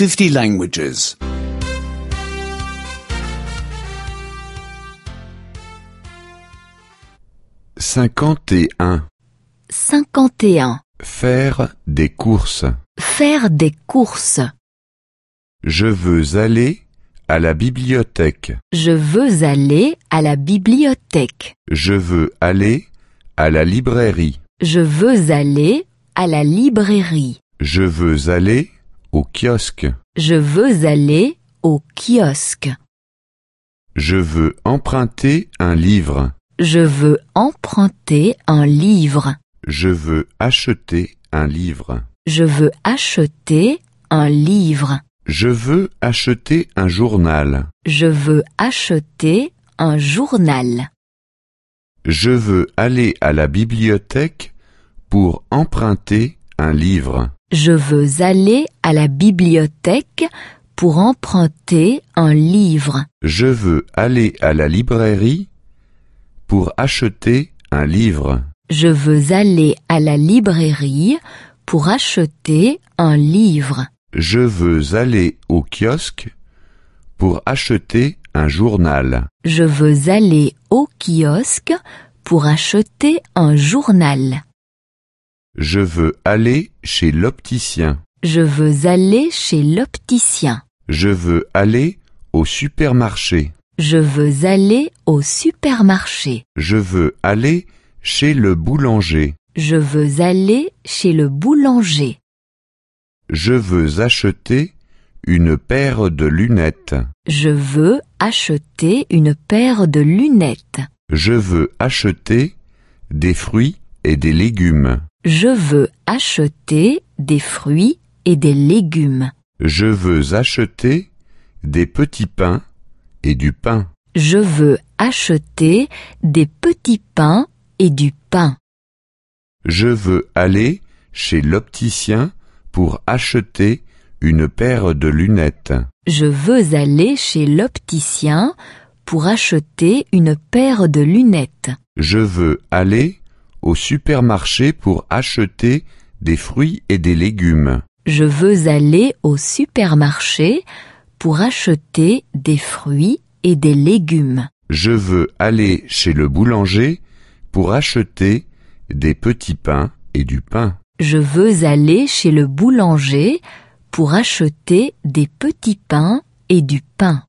50 languages. 51. 51. Faire des courses. Faire des courses. Je veux aller à la bibliothèque. Je veux aller à la bibliothèque. Je veux aller à la librairie. Je veux aller à la librairie. Je veux aller au kiosque. Je veux aller au kiosque. Je veux emprunter un livre. Je veux emprunter un livre. Je veux acheter un livre. Je veux acheter un livre. Je veux acheter un journal. Je veux acheter un journal. Je veux aller à la bibliothèque pour emprunter un livre. Je veux aller à la bibliothèque pour emprunter un livre. Je veux aller à la librairie pour acheter un livre. Je veux aller à la librairie pour acheter un livre. Je veux aller au kiosque pour acheter un journal. Je veux aller au kiosque pour acheter un journal. Je veux aller chez l'opticien. Je veux aller chez l'opticien. Je veux aller au supermarché. Je veux aller au supermarché. Je veux aller chez le boulanger. Je veux aller chez le boulanger. Je veux acheter une paire de lunettes. Je veux acheter une paire de lunettes. Je veux acheter des fruits et des légumes. Je veux acheter des fruits et des légumes. Je veux acheter des petits pains et du pain. Je veux acheter des petits pains et du pain. Je veux aller chez l'opticien pour acheter une paire de lunettes. Je veux aller chez l'opticien pour acheter une paire de lunettes. Je veux aller au supermarché pour acheter des fruits et des légumes. Je veux aller au supermarché pour acheter des fruits et des légumes. Je veux aller chez le boulanger pour acheter des petits pains et du pain. Je veux aller chez le boulanger pour acheter des petits pains et du pain.